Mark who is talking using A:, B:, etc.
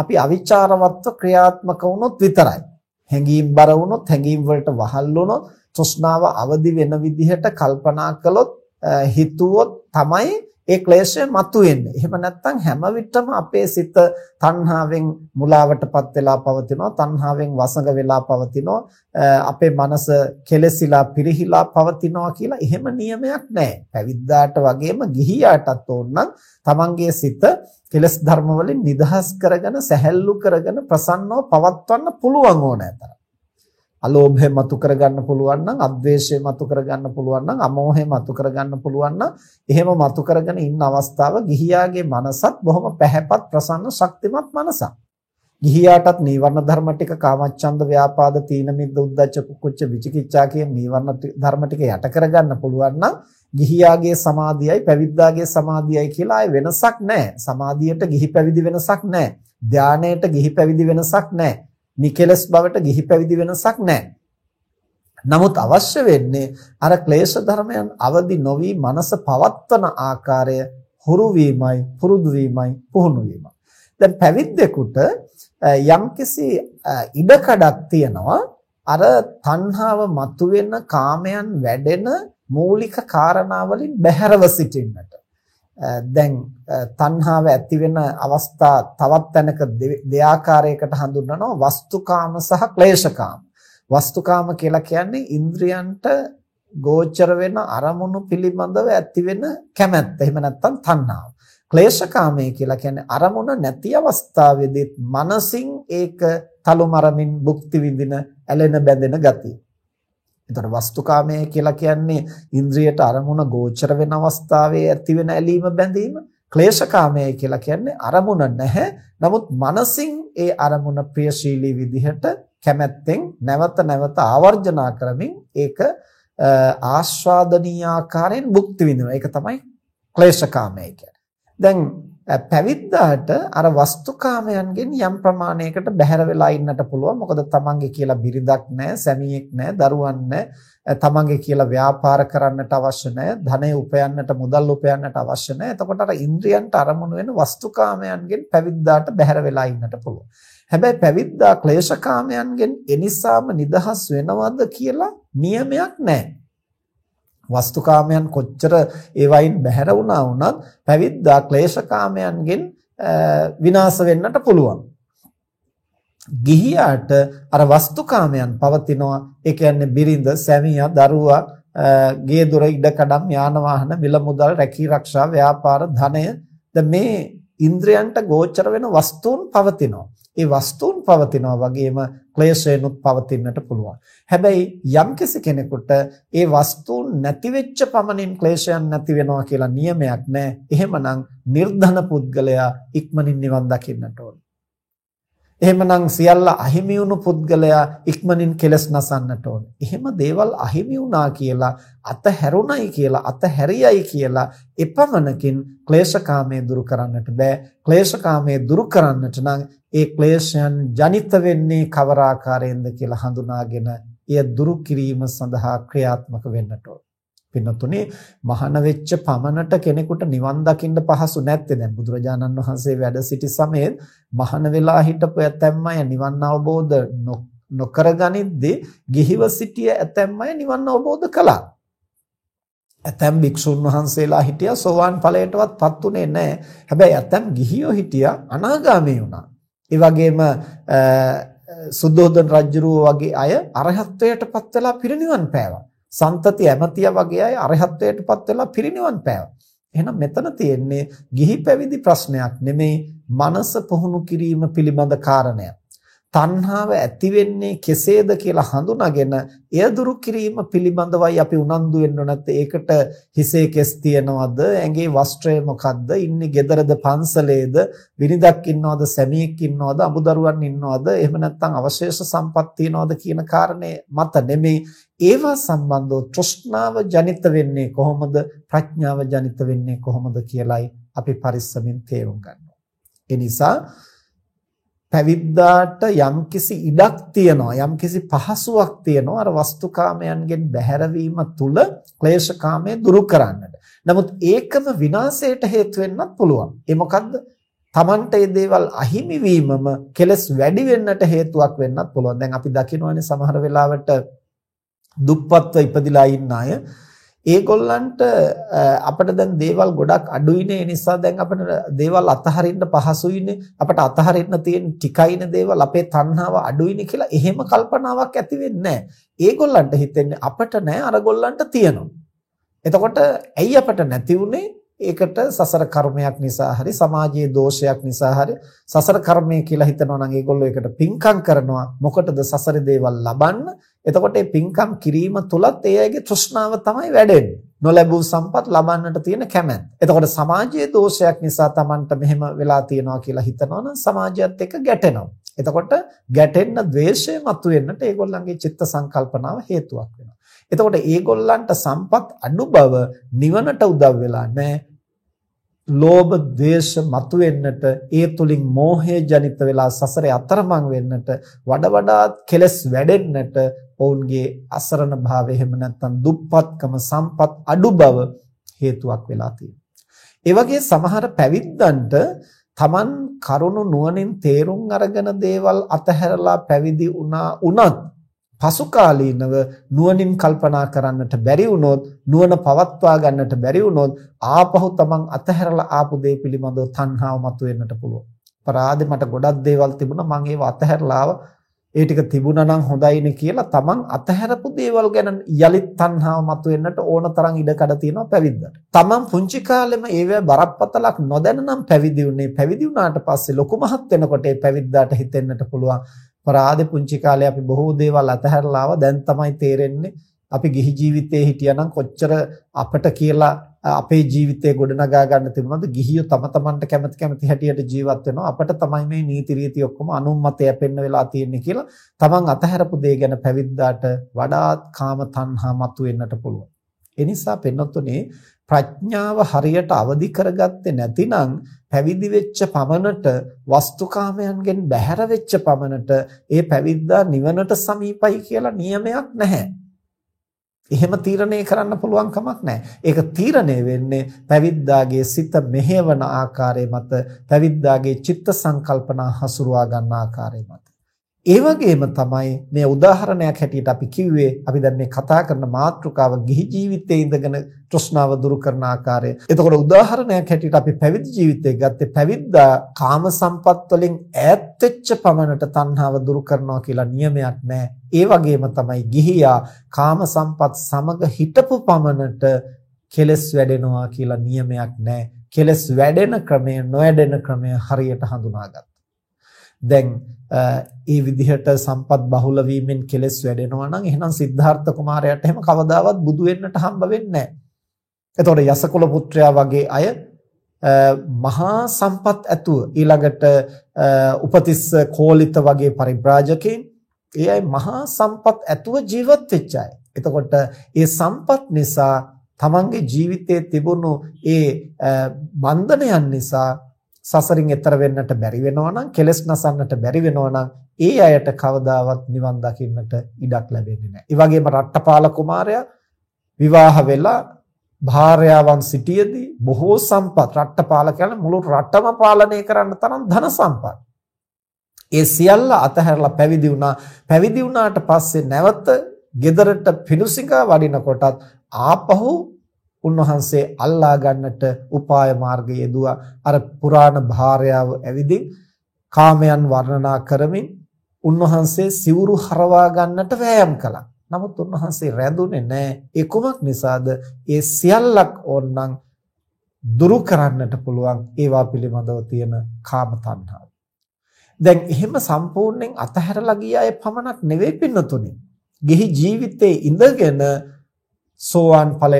A: අපි අවිචාරවත්ව ක්‍රියාත්මක වුණොත් විතරයි. හැඟීම් බර වුණොත් හැඟීම් වලට වහල් වුණොත් තෘෂ්ණාව අවදි වෙන විදිහට කල්පනා කළොත් හිතුවොත් තමයි ඒ ක්ලේශය මතුවෙන්නේ. එහෙම නැත්නම් හැම විටම අපේ සිත තණ්හාවෙන් මුලාවටපත් වෙලා පවතිනවා, තණ්හාවෙන් වසඟ වෙලා පවතිනවා, අපේ මනස කෙලසිලා පිරිහිලා පවතිනවා කියලා එහෙම නියමයක් නැහැ. පැවිද්දාට වගේම ගිහියාටත් ඕනනම් තමන්ගේ සිත කෙලස් ධර්ම වලින් නිදහස් කරගෙන, සැහැල්ලු කරගෙන ප්‍රසන්නව පවත්වන්න පුළුවන් ඕනෑතරම්. අලෝභය මතු කරගන්න පුළුවන් නම් අද්වේෂය මතු කරගන්න පුළුවන් නම් අමෝහය මතු කරගන්න පුළුවන් නම් එහෙම මතු කරගෙන ඉන්න අවස්ථාව ගිහියාගේ මනසත් බොහොම පැහැපත් ප්‍රසන්න ශක්තිමත් මනසක්. ගිහියාටත් නීවරණ ධර්ම ටික කාමච්ඡන්ද ව්‍යාපාද තීන මිද්ද උද්ධච්ච කුච්ච විචිකිච්ඡා කියන නීවරණ ධර්ම ටික යට කරගන්න පුළුවන් නම් ගිහියාගේ සමාධියයි පැවිද්දාගේ සමාධියයි කියලා ආය වෙනසක් නැහැ. සමාධියට ගිහි පැවිදි වෙනසක් නැහැ. ධානයට ගිහි පැවිදි වෙනසක් නැහැ. නිකලස් බවට ගිහි පැවිදි වෙනසක් නැහැ. නමුත් අවශ්‍ය වෙන්නේ අර ක්ලේශ ධර්මයන් අවදි නොවි මනස පවත්වන ආකාරය හුරු වීමයි පුරුදු වීමයි පුහුණු වීමයි. දැන් පැවිද්දෙකුට යම්කිසි ඉඩකඩක් තියෙනවා අර තණ්හාව මතුවෙන කාමයන් වැඩෙන මූලික කාරණාවලින් බැහැරව සිටින්නට. දැන් තණ්හාව ඇති වෙන අවස්ථා තවත් තැනක දෙආකාරයකට හඳුන්වනවා වස්තුකාම සහ ක්ලේශකාම. වස්තුකාම කියලා කියන්නේ ඉන්ද්‍රයන්ට ගෝචර වෙන අරමුණු පිළිබඳව ඇති වෙන කැමැත්ත. එහෙම නැත්නම් තණ්හාව. ක්ලේශකාමයේ කියලා කියන්නේ අරමුණ නැති අවස්ථාවේදී මනසින් ඒක තලුමරමින් භුක්ති විඳින ඇලෙන බැඳෙන ගතිය. එතකොට වස්තුකාමය කියලා කියන්නේ ඉන්ද්‍රියට අරමුණ ගෝචර වෙන අවස්ථාවේ ඇතිවෙන ඇලීම බැඳීම. ක්ලේශකාමය කියලා කියන්නේ අරමුණ නැහැ. නමුත් මනසින් ඒ අරමුණ ප්‍රියශීලී විදිහට කැමැත්තෙන් නැවත නැවත ආවර්ජනා කරමින් ඒක ආස්වාදනීය ආකාරයෙන් භුක්ති විඳිනවා. ඒක තමයි ක්ලේශකාමය කියන්නේ. දැන් පැවිද්දාට අර වස්තුකාමයන්ගෙන් යම් ප්‍රමාණයකට බැහැර වෙලා ඉන්නට පුළුවන්. මොකද තමන්ගේ කියලා බිරිඳක් නැහැ, සැමියෙක් නැහැ, දරුවන් නැහැ. තමන්ගේ කියලා ව්‍යාපාර කරන්නට අවශ්‍ය නැහැ, ධනය උපයන්නට, මුදල් උපයන්නට අවශ්‍ය නැහැ. එතකොට අර ඉන්ද්‍රියන්ට අරමුණු වෙන වස්තුකාමයන්ගෙන් පැවිද්දාට බැහැර වෙලා ඉන්නට පුළුවන්. හැබැයි පැවිද්දා ක්ලේශකාමයන්ගෙන් එනිසාම නිදහස් වෙනවද කියලා නියමයක් නැහැ. වස්තුකාමයන් කොච්චර ඒ වයින් බැහැර වුණා වුණත් පැවිද්දා ක්ලේශකාමයන්ගෙන් විනාශ වෙන්නට පුළුවන්. ගිහියාට අර වස්තුකාමයන් පවතිනවා. ඒ කියන්නේ බිරිඳ, සැමියා, දරුවා, ගේ දොර ඉඩකඩම්, යාන වාහන, මිල මුදල්, රැකී රක්ෂා, ව්‍යාපාර, ධනය ද මේ ඉන්ද්‍රයන්ට ගෝචර වෙන වස්තුන් පවතිනවා. ඒ වස්තුන් පවතිනවා වගේම ක්ලේශයනුත් පවතින්නට පුළුවන්. හැබැයි යම්කිසි කෙනෙකුට ඒ වස්තුන් නැති වෙච්ච පමණින් ක්ලේශයන් නැති වෙනවා කියලා නියමයක් නැහැ. එහෙමනම් නිර්ධන පුද්ගලයා ඉක්මනින් නිවන් දකින්නට ඕන. එහෙමනම් සියල්ල අහිමි වුණු පුද්ගලයා ඉක්මනින් කෙලස් නසන්නට ඕන. එහෙම දේවල් අහිමි වුණා කියලා අතහැරුණයි කියලා අතහැරියයි කියලා එපමණකින් ක්ලේශකාමයේ දුරු කරන්නට බෑ. ක්ලේශකාමයේ දුරු කරන්නට නම් ඒ ක්ලේශයන් ජනිත වෙන්නේ කවර ආකාරයෙන්ද කියලා හඳුනාගෙන එය දුරු කිරීම සඳහා ක්‍රියාත්මක වෙන්නට ඕන. පින්නතුනේ මහාන වෙච්ච පමණට කෙනෙකුට නිවන් දකින්න පහසු නැත්තේ දැන් බුදුරජාණන් වහන්සේ වැඩ සිටි සමයේ මහාන වෙලා හිටපු ඇතැම්මය නිවන් අවබෝධ නොකරගනිද්දී ගිහිව සිටිය ඇතැම්මය නිවන් අවබෝධ කළා. ඇතැම් භික්ෂුන් වහන්සේලා හිටියා සෝවාන් ඵලයටවත් පත් උනේ නැහැ. හැබැයි ඇතැම් ගිහියෝ හිටියා අනාගාමී වුණා. ඒ වගේම සුද්ධෝදන රජුරුව වගේ අය අරහත්ත්වයටපත් වෙලා පිරිනිවන් පෑවා. සන්තති ඇමතියා වගේ අය අරහත්ත්වයටපත් වෙලා පිරිනිවන් පෑවා. එහෙනම් මෙතන තියෙන්නේ ගිහි පැවිදි ප්‍රශ්නයක් නෙමෙයි මනස පුහුණු කිරීම පිළිබඳ කාරණයක්. තණ්හාව ඇති වෙන්නේ කෙසේද කියලා හඳුනාගෙන එය දුරු කිරීම පිළිබඳවයි අපි උනන්දු වෙන්න නැත්te ඒකට හිසේ කෙස් තියනවද? ඇඟේ වස්ත්‍රය මොකද්ද? ඉන්නේ ගෙදරද පන්සලේද? විනිදක් ඉන්නවද? සැමියෙක් ඉන්නවද? අමුදරුවන් ඉන්නවද? එහෙම නැත්නම් අවශේෂ සම්පත් තියනවද කියන කාරණේ මත නෙමෙයි. ඒවා සම්බන්ධව තෘෂ්ණාව ජනිත වෙන්නේ කොහොමද? ප්‍රඥාව ජනිත වෙන්නේ කොහොමද කියලයි අපි පරිස්සමින් තේරුම් ගන්නවා. ඒ නිසා පැවිද්දාට යම්කිසි ඉඩක් තියනවා යම්කිසි පහසුවක් තියනවා අර වස්තුකාමයන්ගෙන් බැහැරවීම තුල ක්ලේශකාමයේ දුරු කරන්නට. නමුත් ඒකම විනාශයට හේතු වෙන්නත් පුළුවන්. ඒ මොකද්ද? Tamante මේ දේවල් අහිමි වීමම කෙලස් වැඩි වෙන්නට හේතුවක් වෙන්නත් පුළුවන්. දැන් අපි දකිනවානේ සමහර වෙලාවට දුප්පත්ව ඉපදිලා ඉන්න අය ඒගොල්ලන්ට අපිට දැන් දේවල් ගොඩක් අඩුයිනේ ඒ නිසා දැන් අපිට දේවල් අතහරින්න පහසුයිනේ අපිට අතහරින්න තියෙන ටිකයිනේ දේවල් අපේ තණ්හාව අඩුයිනේ කියලා එහෙම කල්පනාවක් ඇති වෙන්නේ නැහැ. ඒගොල්ලන්ට හිතෙන්නේ අපිට නෑ අරගොල්ලන්ට තියෙනවා. එතකොට ඇයි අපිට නැති උනේ? ඒකට සසර කර්මයක් නිසා හරි සමාජයේ දෝෂයක් නිසා හරි සසර කර්මය කියලා හිතනවා නම් ඒගොල්ලෝ ඒකට පින්කම් කරනවා මොකටද සසරේ දේවල් ලබන්න එතකොට මේ පින්කම් කිරීම තුලත් ඒ අයගේ තෘෂ්ණාව තමයි වැඩෙන්නේ නොලැබූ සම්පත් ලබන්නට තියෙන කැමැත්ත. එතකොට සමාජයේ දෝෂයක් නිසා Tamanට මෙහෙම වෙලා තියෙනවා කියලා හිතනවා නම් සමාජයත් එක්ක ගැටෙනවා. එතකොට ගැටෙන්න ද්වේෂය මතුවෙන්නට ඒගොල්ලන්ගේ චිත්ත සංකල්පනාව හේතුවක් වෙනවා. එතකොට ඒගොල්ලන්ට සම්පත් අඩු බව නිවනට උදව් වෙලා නැහැ. ලෝභ, ද්වේෂ මතුවෙන්නට ඒ තුලින් මෝහය ජනිත වෙලා සසරේ අතරමං වෙන්නට වඩා වඩාත් කෙලස් වැඩෙන්නට ඔවුන්ගේ අසරණ භාවය එහෙම නැත්නම් දුප්පත්කම සම්පත් අඩු බව හේතුවක් වෙලා තියෙනවා. ඒ වගේ සමහර පැවිද්දන්ට Taman කරුණු නුවණින් තේරුම් අරගෙන දේවල් අතහැරලා පැවිදි වුණා උනත් පසු කාලීනව නුවණින් කල්පනා කරන්නට බැරි වුණොත් නුවණ පවත්වා ගන්නට බැරි වුණොත් ආපහු තමන් අතහැරලා ආපු දේ පිළිබඳව තණ්හාව මතුවෙන්නට පුළුවන්. අපරාධේ මට ගොඩක් දේවල් තිබුණා මම ඒව අතහැරලා ආවා. ඒ ටික තිබුණා නම් හොඳයිනේ කියලා තමන් අතහැරපු දේවල් ගැන යලිත් තණ්හාව මතුවෙන්නට ඕන තරම් ඉඩකඩ තියෙනවා පැවිද්දට. තමන් පුංචි කාලෙම ඒවැ බරපතලක් නොදැන නම් පැවිදි වුණේ. පැවිදි වුණාට පස්සේ ලොකු මහත් වෙනකොට ඒ පැවිද්දාට හිතෙන්නට පුළුවන් අපරාධේ පුංචි කාලේ අපි බොහෝ දේවල් අතහැරලා ආවා. දැන් තමයි තේරෙන්නේ අපි ගිහි ජීවිතේ හිටියානම් කොච්චර අපට කියලා අපේ ජීවිතේ ගොඩනගා ගන්න තිබුණාද? ගිහියෝ තම තමන්ට කැමති කැමති හැටියට ජීවත් වෙනවා. අපට තමයි මේ නීති රීති ඔක්කොම අනුමතය යැපෙන්න වෙලා තියෙන්නේ කියලා තමන් අතහැරපු දේ ගැන පැවිද්දාට වඩාත් කාම තණ්හා මතුවෙන්නට පුළුවන්. ඒ නිසා පෙන්වත්තුනේ ප්‍රඥාව හරියට අවදි කරගත්තේ නැතිනම් පැවිදි වෙච්ච පමණට වස්තුකාමයන්ගෙන් බැහැර වෙච්ච පමණට ඒ පැවිද්දා නිවනට සමීපයි කියලා නියමයක් නැහැ. එහෙම තීරණය කරන්න පුළුවන් කමක් නැහැ. ඒක තීරණය වෙන්නේ පැවිද්දාගේ සිත මෙහෙවන ආකාරය මත, පැවිද්දාගේ චිත්ත සංකල්පනා හසුරුවා ගන්න ආකාරය මත. ඒ වගේම තමයි මේ උදාහරණයක් හැටියට අපි කිව්වේ අපි දැන් මේ කතා කරන මාතෘකාව ගිහි ජීවිතයේ ඉඳගෙන තෘෂ්ණාව දුරු කරන ආකාරය. එතකොට උදාහරණයක් හැටියට අපි පැවිදි ජීවිතය ගත්තේ පැවිද්දා කාම සම්පත් වලින් ඈත් වෙච්ච පමණට තණ්හාව දුරු කරනවා කියලා නියමයක් නැහැ. ඒ වගේම තමයි ගිහියා කාම සම්පත් සමග හිටපු පමණට කෙලස් වැඩෙනවා කියලා නියමයක් නැහැ. කෙලස් වැඩෙන ක්‍රමය නොවැඩෙන ක්‍රමය හරියට හඳුනාගත්තා. දැන් ඒ විදිහට සම්පත් බහුල වීමෙන් කෙලස් වැඩෙනවා නම් එහෙනම් සිද්ධාර්ථ කුමාරයාට එහෙම කවදාවත් බුදු වෙන්නට හම්බ වෙන්නේ නැහැ. එතකොට යසකුල පුත්‍රයා වගේ අය මහා සම්පත් ඇතුව ඊළඟට උපතිස්ස කෝලිත වගේ පරිබ්‍රාජකයන් ඒ අය මහා සම්පත් ඇතුව ජීවත් වෙච්ච අය. එතකොට ඒ සම්පත් නිසා තමන්ගේ ජීවිතයේ තිබුණු ඒ බන්ධනයන් නිසා සසරින් එතර වෙන්නට බැරි වෙනවා නම් කෙලස් නසන්නට බැරි වෙනවා නම් ඒ අයට කවදාවත් නිවන් දකින්නට ඉඩක් ලැබෙන්නේ නැහැ. ඒ වගේම රට්ටපාල කුමාරයා විවාහ වෙලා භාර්යාවන් සිටියේදී බොහෝ සම්පත් රට්ටපාල කියන්නේ මුළු රටම පාලනය කරන්න තරම් ධන සම්පත්. ඒ සියල්ල අතහැරලා පැවිදි වුණා. පැවිදි වුණාට පස්සේ නැවත ගෙදරට පිණුසිඟා වඩිනකොටත් ආපහු උන්වහන්සේ අල්ලා ගන්නට උපාය මාර්ගය යෙදුවා අර පුරාණ භාර්යාව ඇවිදින් කාමයන් වර්ණනා කරමින් උන්වහන්සේ සිවුරු හරවා ගන්නට වෑයම් කළා. නමුත් උන්වහන්සේ රැඳුනේ නැහැ. ඒ කුමක් නිසාද? ඒ සියල්ලක් ඕනනම් දුරු කරන්නට පුළුවන් ඒවා පිළිබඳව තියෙන කාම තණ්හාව. දැන් එහෙම සම්පූර්ණයෙන් අතහැරලා ගිය අය පමණක් නෙවෙයි පින්නතුනේ. ගිහි ජීවිතේ ඉඳගෙන සෝවාන් ඵලය